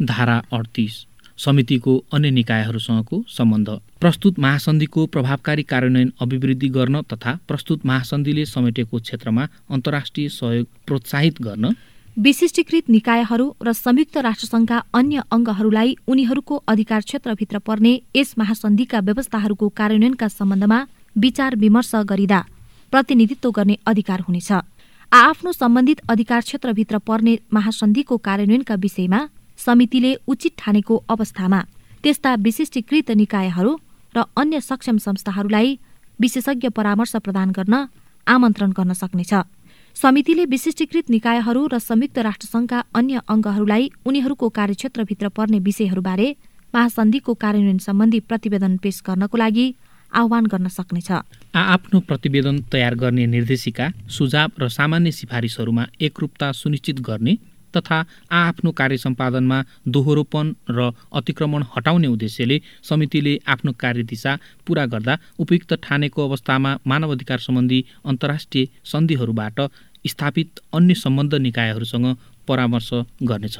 धारा अडतिस समितिको अन्य निकायहरूसँगको सम्बन्ध। प्रस्तुत महासन्धिको प्रभावकारी कार्यान्वयन अभिवृद्धि गर्न तथा प्रस्तुत महासन्धिले समेटेको क्षेत्रमा अन्तर्राष्ट्रिय सहयोग प्रोत्साहित गर्न। विशिष्टीकृत निकायहरू र संयुक्त राष्ट्रसङ्घका अन्य अङ्गहरूलाई उनीहरूको अधिकार क्षेत्रभित्र पर्ने यस महासन्धिका व्यवस्थाहरूको कार्यान्वयनका सम्बन्धमा विचार विमर्श गरिँदा प्रतिनिधित्व गर्ने अधिकार हुनेछ। आआफ्नो सम्बन्धित अधिकार क्षेत्रभित्र पर्ने महासन्धिको कार्यान्वयनका विषयमा समितिले उचित ठानेको अवस्थामा त्यस्ता विशिष्टीकृत निकायहरू र अन्य सक्षम संस्थाहरूलाई विशेषज्ञ परामर्श प्रदान गर्न आमन्त्रण गर्न सक्नेछ। समितिले विशिष्टीकृत निकायहरू र संयुक्त राष्ट्रसङ्घका अन्य अङ्गहरूलाई उनीहरूको कार्यक्षेत्रभित्र पर्ने विषयहरूबारे महासन्धिको कार्यान्वयन सम्बन्धी प्रतिवेदन पेश गर्नको लागि आह्वान गर्न सक्नेछ। आफ्नो प्रतिवेदन तयार गर्ने निर्देशिका सुझाव र सामान्य सिफारिसहरूमा एकरूपता सुनिश्चित गर्ने तथा आआफ्नो कार्य सम्पादनमा दोहोरोपन र अतिक्रमण हटाउने उद्देश्यले समितिले आफ्नो कार्यदिशा पूरा गर्दा उपयुक्त ठानेको अवस्थामा मानवाधिकार सम्बन्धी अन्तर्राष्ट्रिय सन्धिहरूबाट स्थापित अन्य सम्बन्ध निकायहरूसँग परामर्श गर्नेछ।